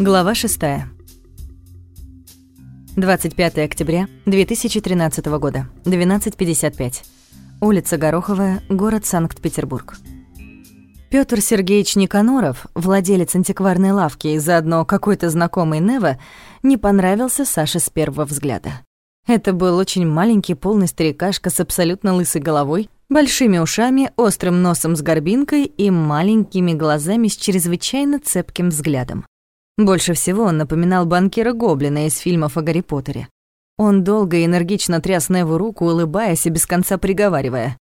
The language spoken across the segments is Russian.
Глава 6. 25 октября 2013 года, 12.55. Улица Гороховая, город Санкт-Петербург. Пётр Сергеевич Никаноров, владелец антикварной лавки и заодно какой-то знакомый Нева, не понравился Саше с первого взгляда. Это был очень маленький полный старикашка с абсолютно лысой головой, большими ушами, острым носом с горбинкой и маленькими глазами с чрезвычайно цепким взглядом. Больше всего он напоминал банкира Гоблина из фильмов о Гарри Поттере. Он долго и энергично тряс Неву руку, улыбаясь и без конца приговаривая.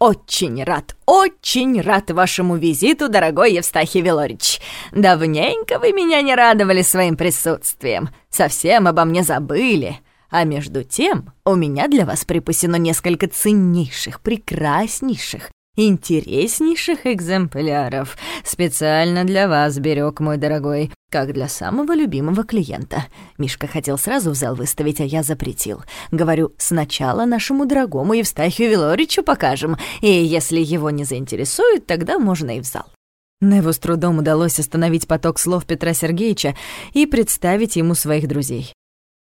«Очень рад, очень рад вашему визиту, дорогой Евстахий Велорич. Давненько вы меня не радовали своим присутствием, совсем обо мне забыли. А между тем у меня для вас припасено несколько ценнейших, прекраснейших, интереснейших экземпляров. Специально для вас берег, мой дорогой, как для самого любимого клиента. Мишка хотел сразу в зал выставить, а я запретил. Говорю, сначала нашему дорогому Евстахию Вилоричу покажем, и если его не заинтересует, тогда можно и в зал. Неву с трудом удалось остановить поток слов Петра Сергеевича и представить ему своих друзей.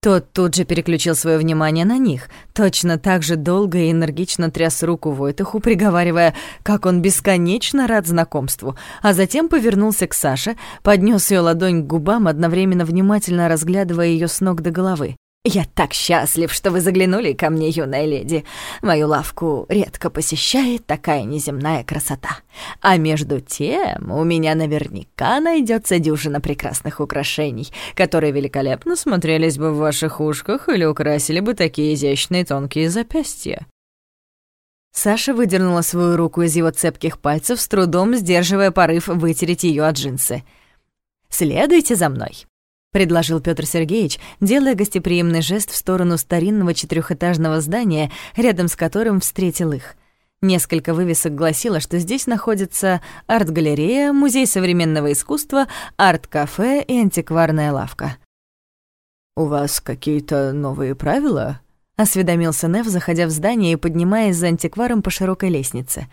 Тот тут же переключил свое внимание на них, точно так же долго и энергично тряс руку Войтуху, приговаривая, как он бесконечно рад знакомству, а затем повернулся к Саше, поднес ее ладонь к губам, одновременно внимательно разглядывая ее с ног до головы. «Я так счастлив, что вы заглянули ко мне, юная леди. Мою лавку редко посещает такая неземная красота. А между тем у меня наверняка найдется дюжина прекрасных украшений, которые великолепно смотрелись бы в ваших ушках или украсили бы такие изящные тонкие запястья». Саша выдернула свою руку из его цепких пальцев, с трудом сдерживая порыв вытереть ее о джинсы. «Следуйте за мной», — предложил Петр Сергеевич, делая гостеприимный жест в сторону старинного четырехэтажного здания, рядом с которым встретил их. Несколько вывесок гласило, что здесь находится арт-галерея, музей современного искусства, арт-кафе и антикварная лавка. «У вас какие-то новые правила?» — осведомился Нев, заходя в здание и поднимаясь за антикваром по широкой лестнице.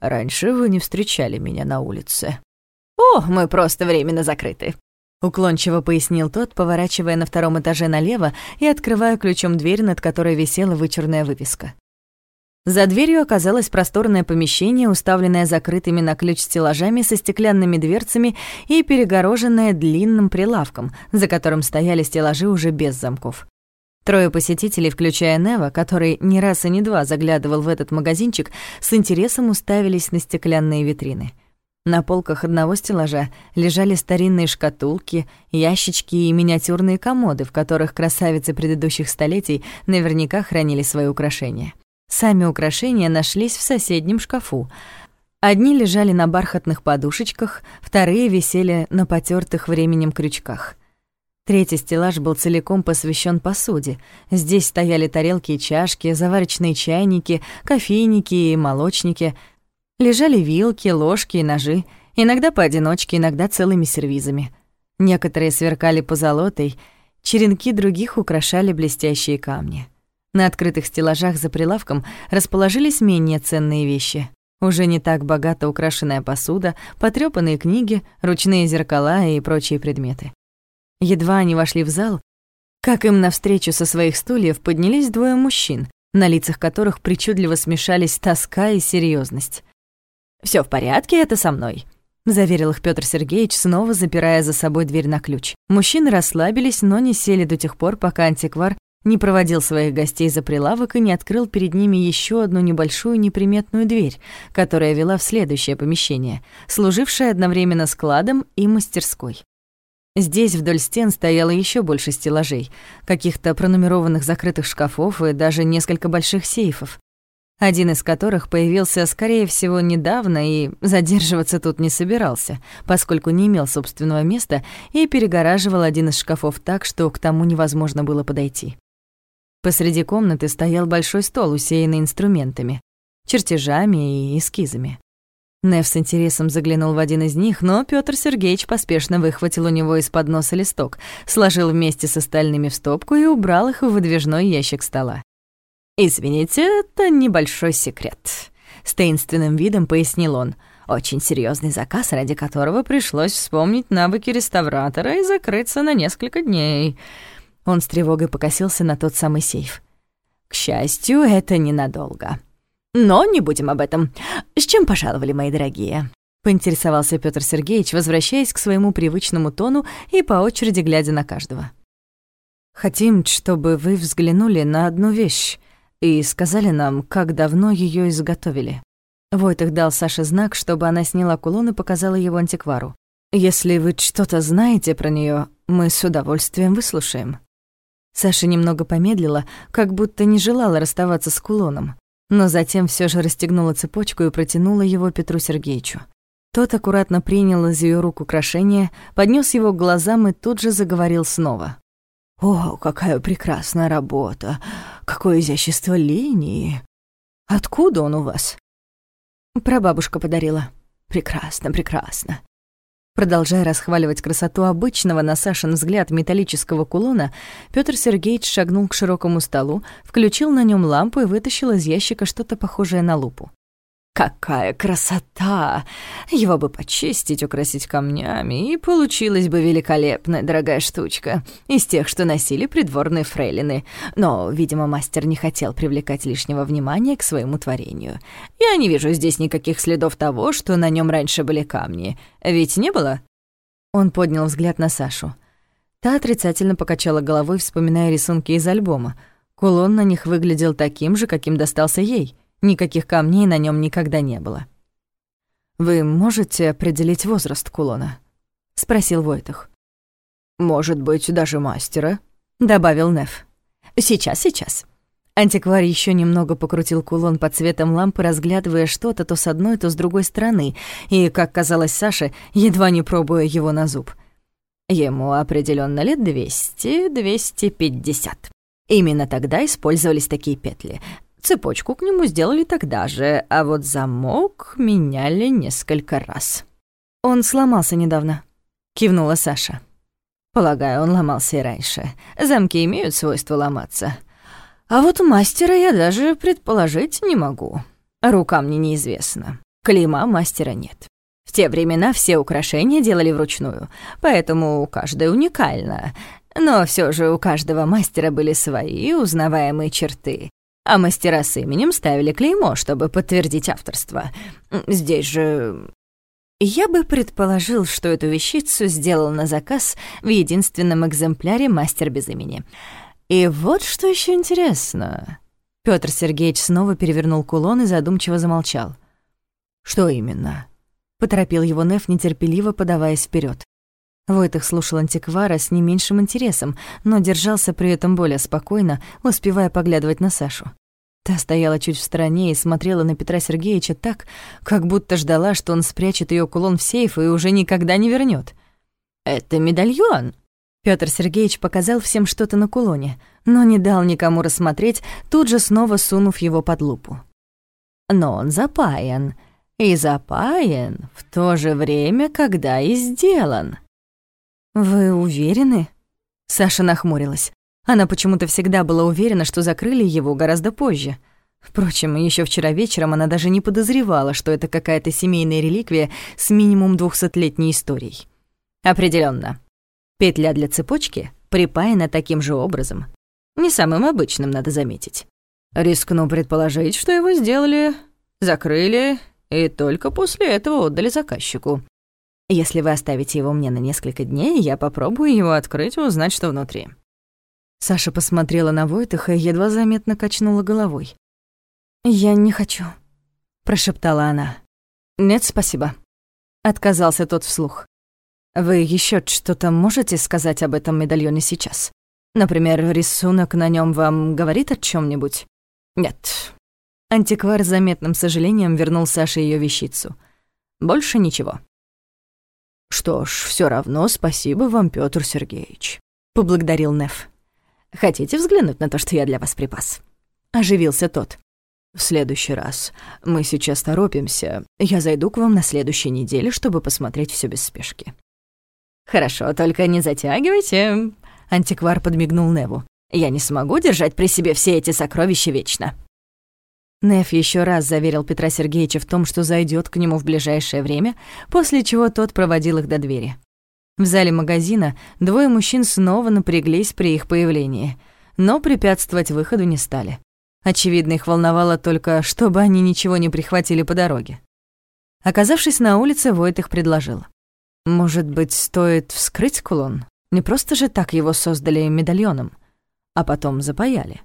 «Раньше вы не встречали меня на улице». «О, мы просто временно закрыты», Уклончиво пояснил тот, поворачивая на втором этаже налево и открывая ключом дверь, над которой висела вычурная вывеска. За дверью оказалось просторное помещение, уставленное закрытыми на ключ стеллажами со стеклянными дверцами и перегороженное длинным прилавком, за которым стояли стеллажи уже без замков. Трое посетителей, включая Нева, который не раз и не два заглядывал в этот магазинчик, с интересом уставились на стеклянные витрины — на полках одного стеллажа лежали старинные шкатулки, ящички и миниатюрные комоды, в которых красавицы предыдущих столетий наверняка хранили свои украшения. Сами украшения нашлись в соседнем шкафу. Одни лежали на бархатных подушечках, вторые висели на потертых временем крючках. Третий стеллаж был целиком посвящен посуде. Здесь стояли тарелки и чашки, заварочные чайники, кофейники и молочники — Лежали вилки, ложки и ножи, иногда поодиночке, иногда целыми сервизами. Некоторые сверкали позолотой, черенки других украшали блестящие камни. На открытых стеллажах за прилавком расположились менее ценные вещи. Уже не так богато украшенная посуда, потрёпанные книги, ручные зеркала и прочие предметы. Едва они вошли в зал, как им навстречу со своих стульев поднялись двое мужчин, на лицах которых причудливо смешались тоска и серьезность. Все в порядке, это со мной», — заверил их Петр Сергеевич, снова запирая за собой дверь на ключ. Мужчины расслабились, но не сели до тех пор, пока антиквар не проводил своих гостей за прилавок и не открыл перед ними еще одну небольшую неприметную дверь, которая вела в следующее помещение, служившее одновременно складом и мастерской. Здесь вдоль стен стояло еще больше стеллажей, каких-то пронумерованных закрытых шкафов и даже несколько больших сейфов один из которых появился, скорее всего, недавно и задерживаться тут не собирался, поскольку не имел собственного места и перегораживал один из шкафов так, что к тому невозможно было подойти. Посреди комнаты стоял большой стол, усеянный инструментами, чертежами и эскизами. Нев с интересом заглянул в один из них, но Пётр Сергеевич поспешно выхватил у него из-под носа листок, сложил вместе с остальными в стопку и убрал их в выдвижной ящик стола. «Извините, это небольшой секрет», — с таинственным видом пояснил он. Очень серьезный заказ, ради которого пришлось вспомнить навыки реставратора и закрыться на несколько дней. Он с тревогой покосился на тот самый сейф. К счастью, это ненадолго. Но не будем об этом. С чем пожаловали, мои дорогие? Поинтересовался Петр Сергеевич, возвращаясь к своему привычному тону и по очереди глядя на каждого. «Хотим, чтобы вы взглянули на одну вещь и сказали нам, как давно ее изготовили». Войтых дал Саше знак, чтобы она сняла кулон и показала его антиквару. «Если вы что-то знаете про нее, мы с удовольствием выслушаем». Саша немного помедлила, как будто не желала расставаться с кулоном, но затем все же расстегнула цепочку и протянула его Петру Сергеевичу. Тот аккуратно принял из ее рук украшение, поднес его к глазам и тут же заговорил снова. «О, какая прекрасная работа! Какое изящество линии! Откуда он у вас?» Прабабушка подарила. Прекрасно, прекрасно. Продолжая расхваливать красоту обычного на Сашин взгляд металлического кулона, Петр Сергеевич шагнул к широкому столу, включил на нем лампу и вытащил из ящика что-то похожее на лупу. Какая красота! Его бы почистить, украсить камнями, и получилась бы великолепная дорогая штучка из тех, что носили придворные фрейлины. Но, видимо, мастер не хотел привлекать лишнего внимания к своему творению. Я не вижу здесь никаких следов того, что на нем раньше были камни. Ведь не было? Он поднял взгляд на Сашу. Та отрицательно покачала головой, вспоминая рисунки из альбома. Кулон на них выглядел таким же, каким достался ей — Никаких камней на нем никогда не было. «Вы можете определить возраст кулона?» — спросил Войтах. «Может быть, даже мастера», — добавил Неф. «Сейчас, сейчас». Антиквар еще немного покрутил кулон под цветом лампы, разглядывая что-то то с одной, то с другой стороны, и, как казалось Саше, едва не пробуя его на зуб. Ему определенно лет двести-двести пятьдесят. Именно тогда использовались такие петли. Цепочку к нему сделали тогда же, а вот замок меняли несколько раз. «Он сломался недавно», — кивнула Саша. «Полагаю, он ломался и раньше. Замки имеют свойство ломаться. А вот мастера я даже предположить не могу. Рука мне неизвестна. Клейма мастера нет. В те времена все украшения делали вручную, поэтому каждое уникально. Но все же у каждого мастера были свои узнаваемые черты, а мастера с именем ставили клеймо, чтобы подтвердить авторство. Здесь же... Я бы предположил, что эту вещицу сделал на заказ в единственном экземпляре мастер без имени. И вот что еще интересно. Петр Сергеевич снова перевернул кулон и задумчиво замолчал. «Что именно?» — поторопил его Неф, нетерпеливо подаваясь вперед. Войтых слушал антиквара с не меньшим интересом, но держался при этом более спокойно, успевая поглядывать на Сашу. Та стояла чуть в стороне и смотрела на Петра Сергеевича так, как будто ждала, что он спрячет ее кулон в сейф и уже никогда не вернет. «Это медальон!» Петр Сергеевич показал всем что-то на кулоне, но не дал никому рассмотреть, тут же снова сунув его под лупу. «Но он запаян, и запаян в то же время, когда и сделан». «Вы уверены?» Саша нахмурилась. Она почему-то всегда была уверена, что закрыли его гораздо позже. Впрочем, еще вчера вечером она даже не подозревала, что это какая-то семейная реликвия с минимум двухсотлетней историей. Определенно, Петля для цепочки припаяна таким же образом. Не самым обычным, надо заметить. Рискну предположить, что его сделали, закрыли и только после этого отдали заказчику. Если вы оставите его мне на несколько дней, я попробую его открыть и узнать, что внутри». Саша посмотрела на Войтыха и едва заметно качнула головой. «Я не хочу», — прошептала она. «Нет, спасибо», — отказался тот вслух. «Вы еще что-то можете сказать об этом медальоне сейчас? Например, рисунок на нем вам говорит о чем нибудь «Нет». Антиквар с заметным сожалением вернул Саше ее вещицу. «Больше ничего». «Что ж, все равно спасибо вам, Петр Сергеевич», — поблагодарил Неф. «Хотите взглянуть на то, что я для вас припас?» Оживился тот. «В следующий раз. Мы сейчас торопимся. Я зайду к вам на следующей неделе, чтобы посмотреть все без спешки». «Хорошо, только не затягивайте», — антиквар подмигнул Неву. «Я не смогу держать при себе все эти сокровища вечно». Неф еще раз заверил Петра Сергеевича в том, что зайдет к нему в ближайшее время, после чего тот проводил их до двери. В зале магазина двое мужчин снова напряглись при их появлении, но препятствовать выходу не стали. Очевидно, их волновало только, чтобы они ничего не прихватили по дороге. Оказавшись на улице, Войт их предложил. «Может быть, стоит вскрыть кулон? Не просто же так его создали медальоном, а потом запаяли».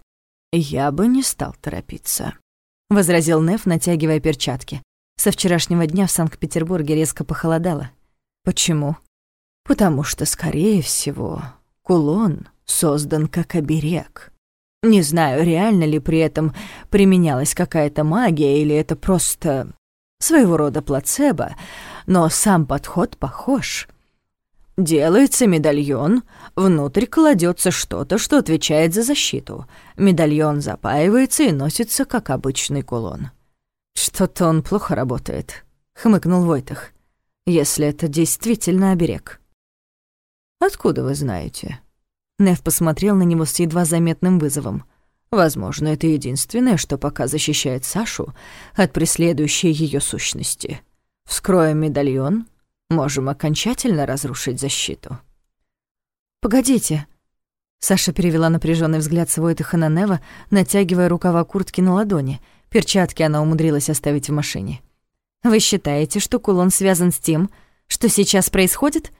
«Я бы не стал торопиться», — возразил Неф, натягивая перчатки. Со вчерашнего дня в Санкт-Петербурге резко похолодало. Почему? Потому что, скорее всего, кулон создан как оберег. Не знаю, реально ли при этом применялась какая-то магия или это просто своего рода плацебо, но сам подход похож. Делается медальон, внутрь кладется что-то, что отвечает за защиту. Медальон запаивается и носится, как обычный кулон. «Что-то он плохо работает», — хмыкнул Войтах, «если это действительно оберег». «Откуда вы знаете?» Нев посмотрел на него с едва заметным вызовом. «Возможно, это единственное, что пока защищает Сашу от преследующей ее сущности. Вскроем медальон, можем окончательно разрушить защиту». «Погодите». Саша перевела напряженный взгляд с Войтаха на Нева, натягивая рукава куртки на ладони. Перчатки она умудрилась оставить в машине. «Вы считаете, что кулон связан с тем, что сейчас происходит?»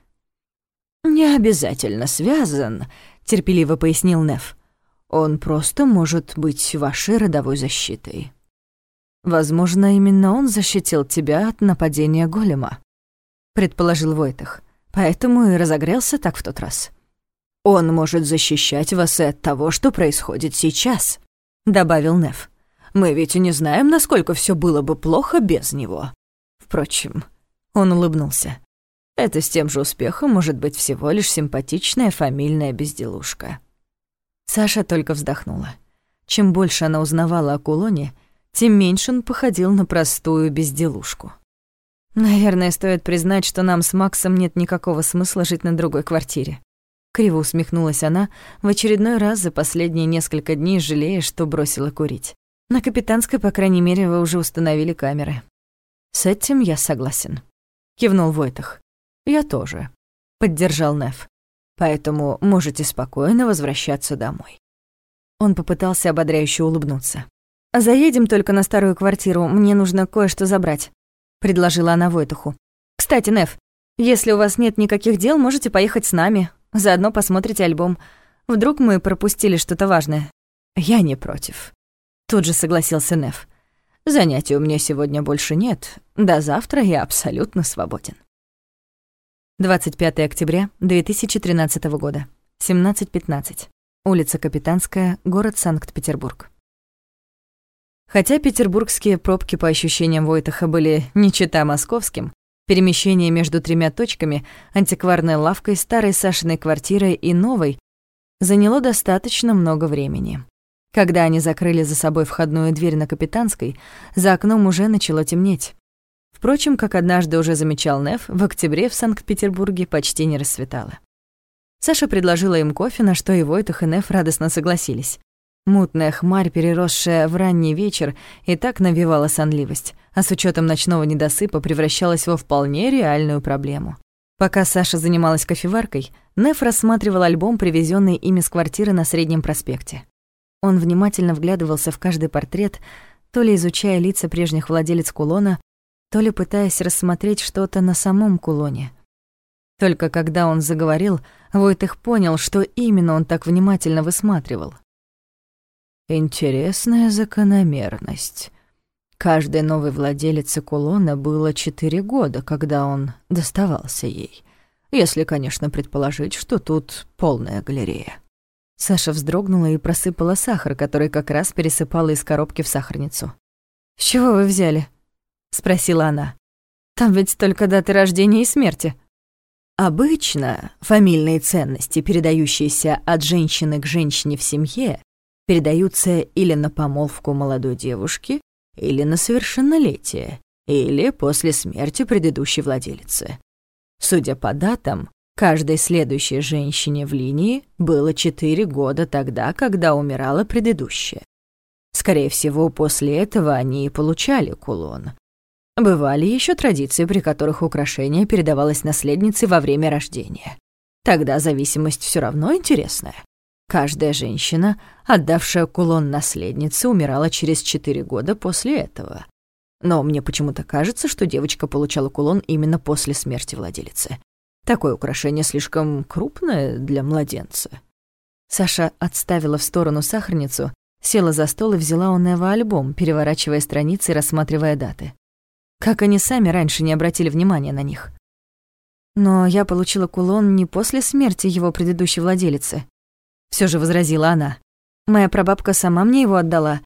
«Не обязательно связан», — терпеливо пояснил Нев. «Он просто может быть вашей родовой защитой». «Возможно, именно он защитил тебя от нападения голема», предположил Войтах. Поэтому и разогрелся так в тот раз. Он может защищать вас и от того, что происходит сейчас, добавил Нев. Мы ведь и не знаем, насколько все было бы плохо без него. Впрочем, он улыбнулся. Это с тем же успехом может быть всего лишь симпатичная фамильная безделушка. Саша только вздохнула. Чем больше она узнавала о кулоне, тем меньше он походил на простую безделушку. Наверное, стоит признать, что нам с Максом нет никакого смысла жить на другой квартире. Криво усмехнулась она, в очередной раз за последние несколько дней жалея, что бросила курить. На Капитанской, по крайней мере, вы уже установили камеры. С этим я согласен. Кивнул Войтах. Я тоже. Поддержал Неф. Поэтому можете спокойно возвращаться домой. Он попытался ободряюще улыбнуться. «Заедем только на старую квартиру, мне нужно кое-что забрать». — предложила она Войтуху. «Кстати, Нев, если у вас нет никаких дел, можете поехать с нами. Заодно посмотрите альбом. Вдруг мы пропустили что-то важное». «Я не против», — тут же согласился Нев. «Занятий у меня сегодня больше нет. До завтра я абсолютно свободен». 25 октября 2013 года, 17.15. Улица Капитанская, город Санкт-Петербург. Хотя петербургские пробки по ощущениям Войтаха были не чета московским, перемещение между тремя точками, антикварной лавкой, старой Сашиной квартирой и новой, заняло достаточно много времени. Когда они закрыли за собой входную дверь на Капитанской, за окном уже начало темнеть. Впрочем, как однажды уже замечал Неф, в октябре в Санкт-Петербурге почти не рассветало. Саша предложила им кофе, на что и Войтах, и Неф радостно согласились. Мутная хмарь, переросшая в ранний вечер, и так навевала сонливость, а с учетом ночного недосыпа превращалась во вполне реальную проблему. Пока Саша занималась кофеваркой, Неф рассматривал альбом, привезенный ими с квартиры на Среднем проспекте. Он внимательно вглядывался в каждый портрет, то ли изучая лица прежних владелец кулона, то ли пытаясь рассмотреть что-то на самом кулоне. Только когда он заговорил, Войтых понял, что именно он так внимательно высматривал — Интересная закономерность. Каждой новой владелице кулона было четыре года, когда он доставался ей. Если, конечно, предположить, что тут полная галерея. Саша вздрогнула и просыпала сахар, который как раз пересыпала из коробки в сахарницу. «С чего вы взяли?» — спросила она. «Там ведь только даты рождения и смерти». Обычно фамильные ценности, передающиеся от женщины к женщине в семье, передаются или на помолвку молодой девушки, или на совершеннолетие, или после смерти предыдущей владелицы. Судя по датам, каждой следующей женщине в линии было 4 года тогда, когда умирала предыдущая. Скорее всего, после этого они и получали кулон. Бывали еще традиции, при которых украшение передавалось наследнице во время рождения. Тогда зависимость все равно интересная. Каждая женщина, отдавшая кулон наследнице, умирала через четыре года после этого. Но мне почему-то кажется, что девочка получала кулон именно после смерти владелицы. Такое украшение слишком крупное для младенца. Саша отставила в сторону сахарницу, села за стол и взяла у Нева альбом, переворачивая страницы и рассматривая даты. Как они сами раньше не обратили внимания на них. Но я получила кулон не после смерти его предыдущей владелицы. Все же возразила она. Моя прабабка сама мне его отдала.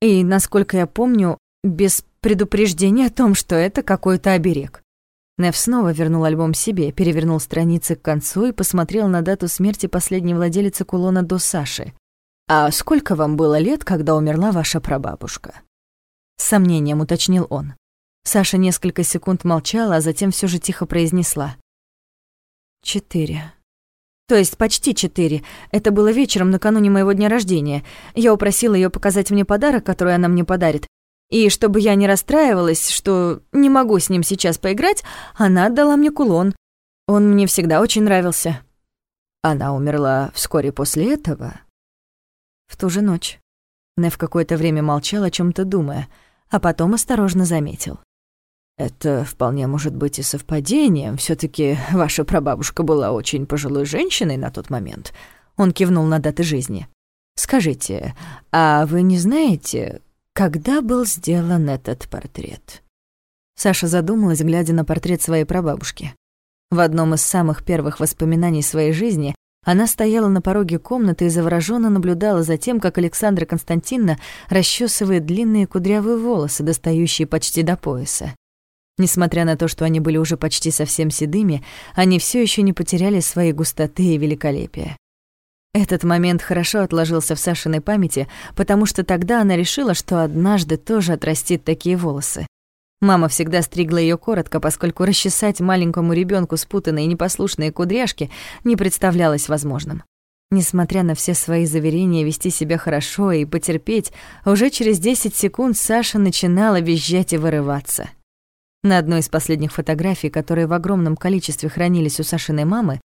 И, насколько я помню, без предупреждения о том, что это какой-то оберег. Нев снова вернул альбом себе, перевернул страницы к концу и посмотрел на дату смерти последней владелицы кулона до Саши. «А сколько вам было лет, когда умерла ваша прабабушка?» С сомнением уточнил он. Саша несколько секунд молчала, а затем все же тихо произнесла. «Четыре». То есть почти четыре. Это было вечером накануне моего дня рождения. Я упросила ее показать мне подарок, который она мне подарит. И чтобы я не расстраивалась, что не могу с ним сейчас поиграть, она отдала мне кулон. Он мне всегда очень нравился. Она умерла вскоре после этого? В ту же ночь. Нев какое-то время молчал, о чем то думая, а потом осторожно заметил. Это вполне может быть и совпадением. все таки ваша прабабушка была очень пожилой женщиной на тот момент. Он кивнул на даты жизни. Скажите, а вы не знаете, когда был сделан этот портрет? Саша задумалась, глядя на портрет своей прабабушки. В одном из самых первых воспоминаний своей жизни она стояла на пороге комнаты и завороженно наблюдала за тем, как Александра Константиновна расчесывает длинные кудрявые волосы, достающие почти до пояса. Несмотря на то, что они были уже почти совсем седыми, они все еще не потеряли своей густоты и великолепия. Этот момент хорошо отложился в Сашиной памяти, потому что тогда она решила, что однажды тоже отрастит такие волосы. Мама всегда стригла ее коротко, поскольку расчесать маленькому ребенку спутанные непослушные кудряшки не представлялось возможным. Несмотря на все свои заверения вести себя хорошо и потерпеть, уже через 10 секунд Саша начинала визжать и вырываться. На одной из последних фотографий, которые в огромном количестве хранились у Сашиной мамы,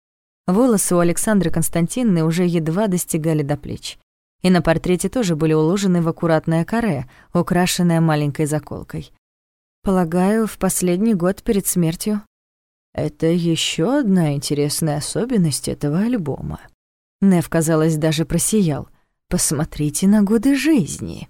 волосы у Александры Константиновны уже едва достигали до плеч. И на портрете тоже были уложены в аккуратное каре, украшенное маленькой заколкой. Полагаю, в последний год перед смертью. Это еще одна интересная особенность этого альбома. Нев, казалось, даже просиял. Посмотрите на годы жизни.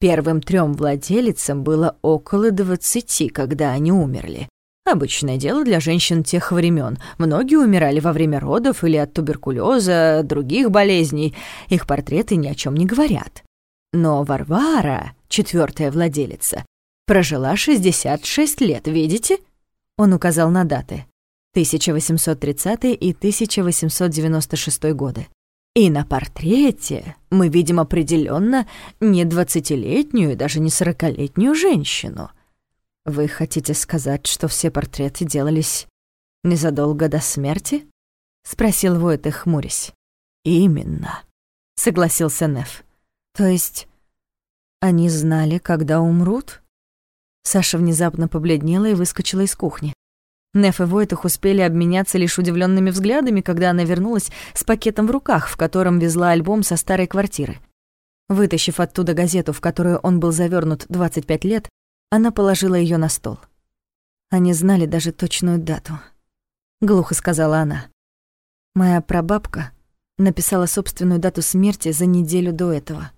Первым трем владелицам было около двадцати, когда они умерли. Обычное дело для женщин тех времен. Многие умирали во время родов или от туберкулеза, других болезней. Их портреты ни о чем не говорят. Но Варвара, четвертая владелица, прожила 66 лет, видите? Он указал на даты. 1830 и 1896 годы. И на портрете мы видим определенно не двадцатилетнюю и даже не сорокалетнюю женщину. Вы хотите сказать, что все портреты делались незадолго до смерти? спросил Войтых, хмурясь. Именно, согласился Неф. То есть они знали, когда умрут? Саша внезапно побледнела и выскочила из кухни. Неф и Войтах успели обменяться лишь удивленными взглядами, когда она вернулась с пакетом в руках, в котором везла альбом со старой квартиры. Вытащив оттуда газету, в которую он был завернут 25 лет, она положила ее на стол. Они знали даже точную дату. Глухо сказала она. Моя прабабка написала собственную дату смерти за неделю до этого.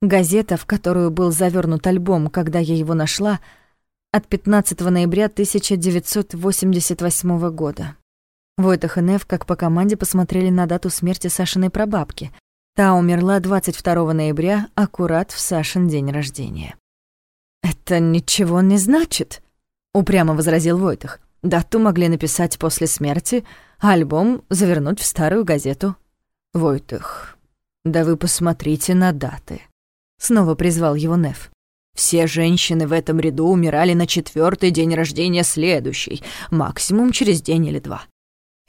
Газета, в которую был завернут альбом, когда я его нашла — от 15 ноября 1988 года. Войтах и Нев, как по команде, посмотрели на дату смерти Сашиной прабабки. Та умерла 22 ноября, аккурат в Сашин день рождения. «Это ничего не значит», — упрямо возразил Войтах. «Дату могли написать после смерти, а альбом завернуть в старую газету». «Войтах, да вы посмотрите на даты», — снова призвал его Нев. Все женщины в этом ряду умирали на четвертый день рождения следующий, максимум через день или два.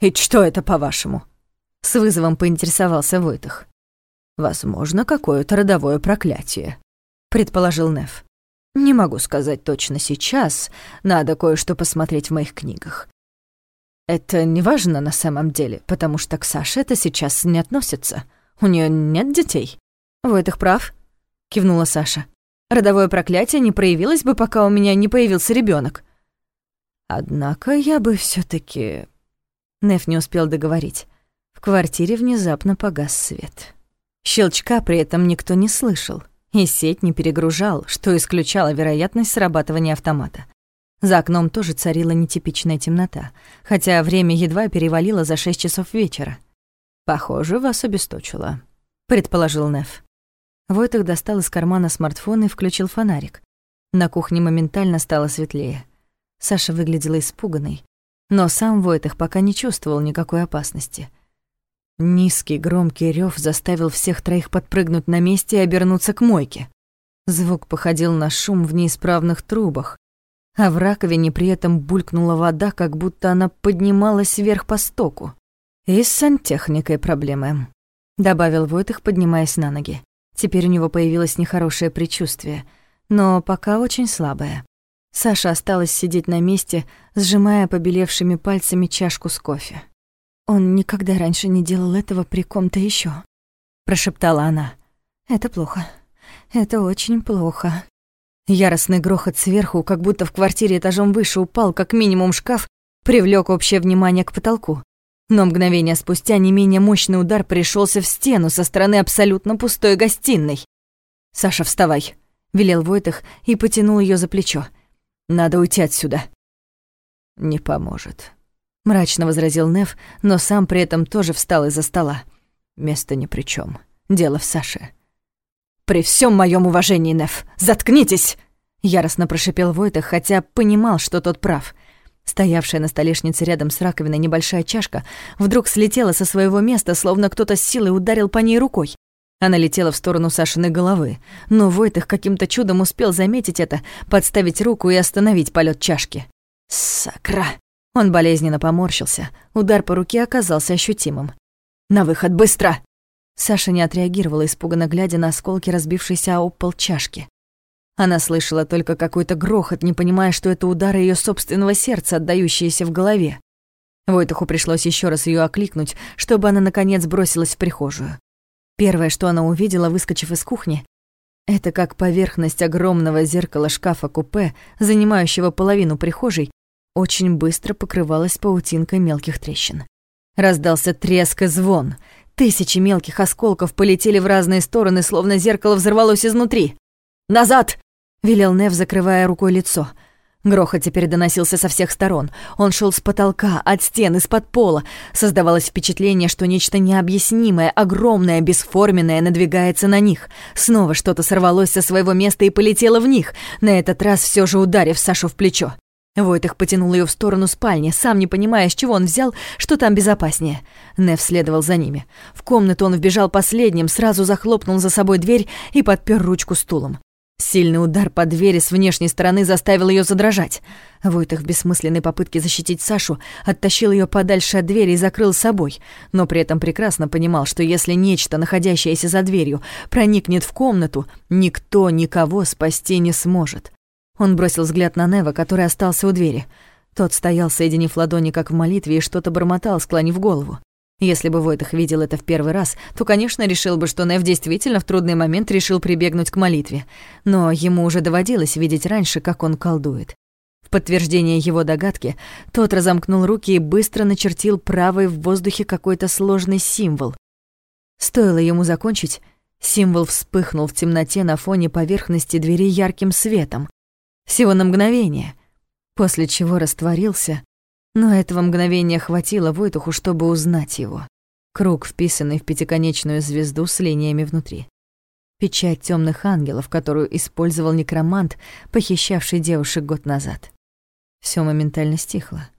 И что это, по-вашему? С вызовом поинтересовался Войтах. Возможно, какое-то родовое проклятие, предположил Нев. «Не могу сказать точно сейчас, надо кое-что посмотреть в моих книгах. Это не важно на самом деле, потому что к Саше это сейчас не относится. У нее нет детей. Войтых прав, кивнула Саша. Родовое проклятие не проявилось бы, пока у меня не появился ребенок. Однако я бы все таки Неф не успел договорить. В квартире внезапно погас свет. Щелчка при этом никто не слышал, и сеть не перегружал, что исключало вероятность срабатывания автомата. За окном тоже царила нетипичная темнота, хотя время едва перевалило за шесть часов вечера. «Похоже, вас обесточило», — предположил Неф. Войтых достал из кармана смартфон и включил фонарик. На кухне моментально стало светлее. Саша выглядела испуганной, но сам Войтых пока не чувствовал никакой опасности. Низкий громкий рев заставил всех троих подпрыгнуть на месте и обернуться к мойке. Звук походил на шум в неисправных трубах, а в раковине при этом булькнула вода, как будто она поднималась вверх по стоку. «И с сантехникой проблемы», — добавил Войтых, поднимаясь на ноги. Теперь у него появилось нехорошее предчувствие, но пока очень слабое. Саша осталась сидеть на месте, сжимая побелевшими пальцами чашку с кофе. «Он никогда раньше не делал этого при ком-то еще, прошептала она. «Это плохо. Это очень плохо». Яростный грохот сверху, как будто в квартире этажом выше упал как минимум шкаф, привлёк общее внимание к потолку. Но мгновение спустя не менее мощный удар пришелся в стену со стороны абсолютно пустой гостиной. «Саша, вставай!» — велел Войтах и потянул ее за плечо. «Надо уйти отсюда». «Не поможет», — мрачно возразил Нев, но сам при этом тоже встал из-за стола. «Место ни при чем. Дело в Саше». «При всем моем уважении, Неф, заткнитесь!» Яростно прошипел Войтах, хотя понимал, что тот прав. Стоявшая на столешнице рядом с раковиной небольшая чашка вдруг слетела со своего места, словно кто-то с силой ударил по ней рукой. Она летела в сторону Сашиной головы, но Войтах каким-то чудом успел заметить это, подставить руку и остановить полет чашки. «Сакра!» Он болезненно поморщился. Удар по руке оказался ощутимым. «На выход, быстро!» Саша не отреагировала, испуганно глядя на осколки разбившейся о пол чашки. Она слышала только какой-то грохот, не понимая, что это удары ее собственного сердца, отдающиеся в голове. Войтуху пришлось еще раз ее окликнуть, чтобы она, наконец, бросилась в прихожую. Первое, что она увидела, выскочив из кухни, это как поверхность огромного зеркала шкафа-купе, занимающего половину прихожей, очень быстро покрывалась паутинкой мелких трещин. Раздался треск и звон — Тысячи мелких осколков полетели в разные стороны, словно зеркало взорвалось изнутри. «Назад!» — велел Нев, закрывая рукой лицо. Грохот теперь доносился со всех сторон. Он шел с потолка, от стен, из-под пола. Создавалось впечатление, что нечто необъяснимое, огромное, бесформенное надвигается на них. Снова что-то сорвалось со своего места и полетело в них, на этот раз все же ударив Сашу в плечо. Войтых потянул ее в сторону спальни, сам не понимая, с чего он взял, что там безопаснее. Нев следовал за ними. В комнату он вбежал последним, сразу захлопнул за собой дверь и подпер ручку стулом. Сильный удар по двери с внешней стороны заставил ее задрожать. Войтых в бессмысленной попытке защитить Сашу оттащил ее подальше от двери и закрыл собой, но при этом прекрасно понимал, что если нечто, находящееся за дверью, проникнет в комнату, никто никого спасти не сможет. Он бросил взгляд на Нева, который остался у двери. Тот стоял, соединив ладони, как в молитве, и что-то бормотал, склонив голову. Если бы Войтах видел это в первый раз, то, конечно, решил бы, что Нев действительно в трудный момент решил прибегнуть к молитве. Но ему уже доводилось видеть раньше, как он колдует. В подтверждение его догадки, тот разомкнул руки и быстро начертил правой в воздухе какой-то сложный символ. Стоило ему закончить, символ вспыхнул в темноте на фоне поверхности двери ярким светом. Всего на мгновение, после чего растворился, но этого мгновения хватило Войтуху, чтобы узнать его. Круг, вписанный в пятиконечную звезду с линиями внутри. Печать темных ангелов, которую использовал некромант, похищавший девушек год назад. Все моментально стихло.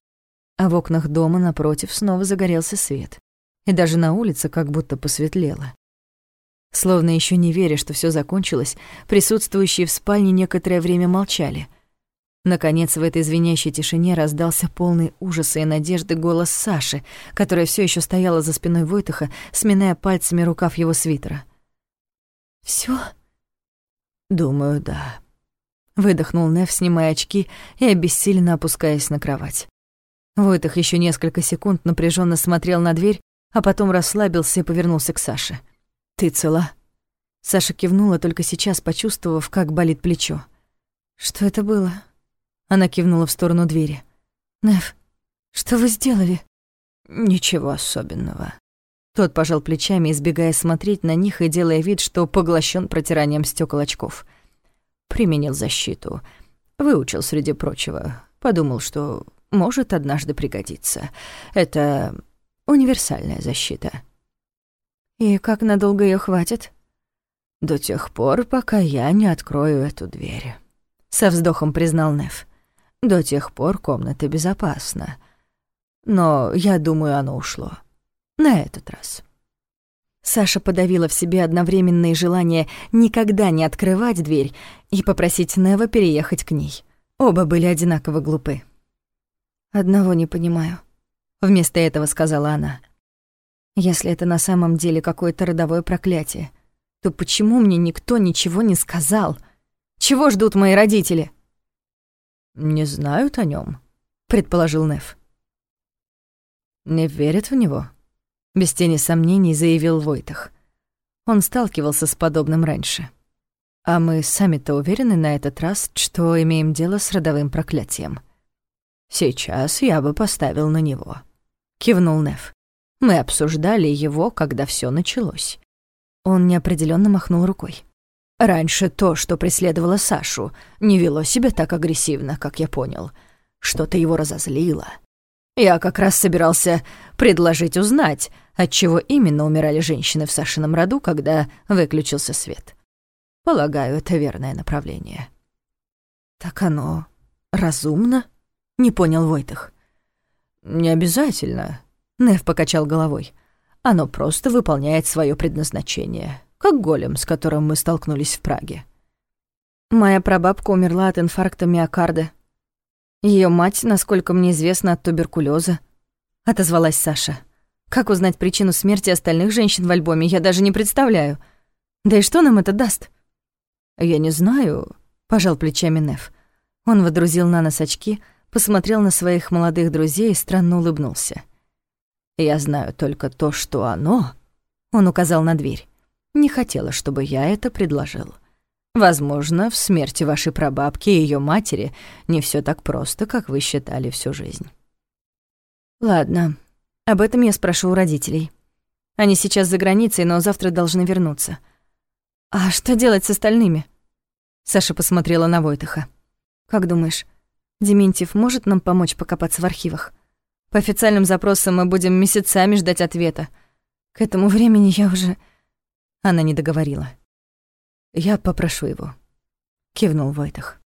А в окнах дома напротив снова загорелся свет. И даже на улице как будто посветлело. Словно еще не веря, что все закончилось, присутствующие в спальне некоторое время молчали. Наконец, в этой звенящей тишине раздался полный ужаса и надежды голос Саши, которая все еще стояла за спиной Войтаха, сминая пальцами рукав его свитера. Все? Думаю, да. Выдохнул Нев, снимая очки и обессиленно опускаясь на кровать. Войтах еще несколько секунд напряженно смотрел на дверь, а потом расслабился и повернулся к Саше. «Ты цела?» Саша кивнула, только сейчас почувствовав, как болит плечо. «Что это было?» Она кивнула в сторону двери. «Нев, что вы сделали?» «Ничего особенного». Тот пожал плечами, избегая смотреть на них и делая вид, что поглощен протиранием стекол очков. Применил защиту. Выучил, среди прочего. Подумал, что может однажды пригодиться. Это универсальная защита. И как надолго ее хватит? До тех пор, пока я не открою эту дверь. Со вздохом признал Нев. До тех пор комната безопасна. Но я думаю, оно ушло. На этот раз. Саша подавила в себе одновременное желание никогда не открывать дверь и попросить Нева переехать к ней. Оба были одинаково глупы. «Одного не понимаю», — вместо этого сказала она. «Если это на самом деле какое-то родовое проклятие, то почему мне никто ничего не сказал? Чего ждут мои родители?» «Не знают о нем, предположил Нев. «Не верят в него?» Без тени сомнений заявил Войтах. Он сталкивался с подобным раньше. А мы сами-то уверены на этот раз, что имеем дело с родовым проклятием. Сейчас я бы поставил на него. Кивнул Нев. Мы обсуждали его, когда все началось. Он неопределенно махнул рукой. Раньше то, что преследовало Сашу, не вело себя так агрессивно, как я понял. Что-то его разозлило. Я как раз собирался предложить узнать, от чего именно умирали женщины в Сашином роду, когда выключился свет. Полагаю, это верное направление. Так оно разумно? Не понял Войтах. Не обязательно, Нев покачал головой. Оно просто выполняет свое предназначение, как голем, с которым мы столкнулись в Праге. Моя прабабка умерла от инфаркта миокарда. Ее мать, насколько мне известно, от туберкулеза. Отозвалась Саша. Как узнать причину смерти остальных женщин в альбоме, я даже не представляю. Да и что нам это даст? Я не знаю, пожал плечами Нев. Он водрузил на нос очки, посмотрел на своих молодых друзей и странно улыбнулся. Я знаю только то, что оно, он указал на дверь, не хотела, чтобы я это предложил. Возможно, в смерти вашей прабабки и ее матери не все так просто, как вы считали всю жизнь. Ладно, об этом я спрошу у родителей. Они сейчас за границей, но завтра должны вернуться. А что делать с остальными? Саша посмотрела на Войтаха. Как думаешь, Дементьев может нам помочь покопаться в архивах? По официальным запросам мы будем месяцами ждать ответа. К этому времени я уже... Она не договорила. «Я попрошу его», — кивнул Войтах.